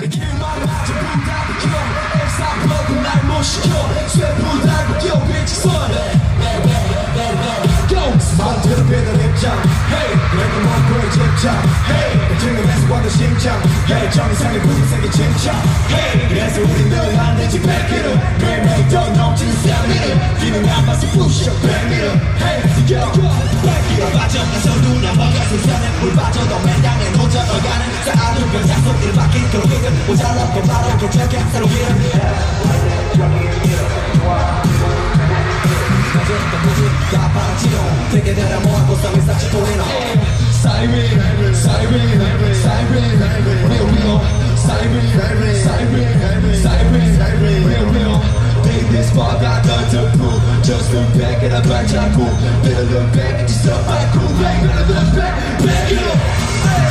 Give my life to pull down the kill. If I blow the night motion kill. hey, hey, down the kill, bitch. Son. 마음대로 변한 입장 Hey 내가 먹고의 집착 Hey 증명해서 와도 심장 Hey 정상의 분위기 침착 Hey 그래서 우린 늘 만들지 100kg 매일매일 Hey, 넘치는 삶이니 기능 안 봐서 부셔 100 바뀌도록 이름 모자라고 말하고 괜찮게 새로 이름 다 바라지로 되게 되라 뭐하고 쌈을 싹지 보내노 Siren, siren, siren, real, real Siren, siren, siren, real, real Think this far got nothing to prove Just look back at a bunch of cool Better look back at yourself, I cool Better look back, back it up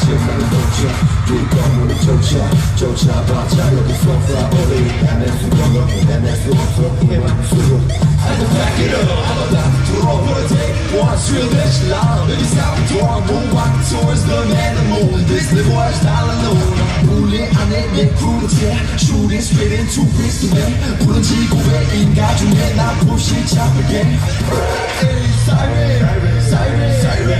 切反手枪，对抗我的抽象，抽象把加油的说法，我的难耐是光荣，难耐是我说黑马速度。I can back it up，好了，突破我的 take，我去了那些浪，那些小庄，不管 towards the man the moon，this is what I know。无论安内面苦的甜，输的水的土的思维，不能只顾为应该准备，那不是假扮演。Siren，Siren，Siren。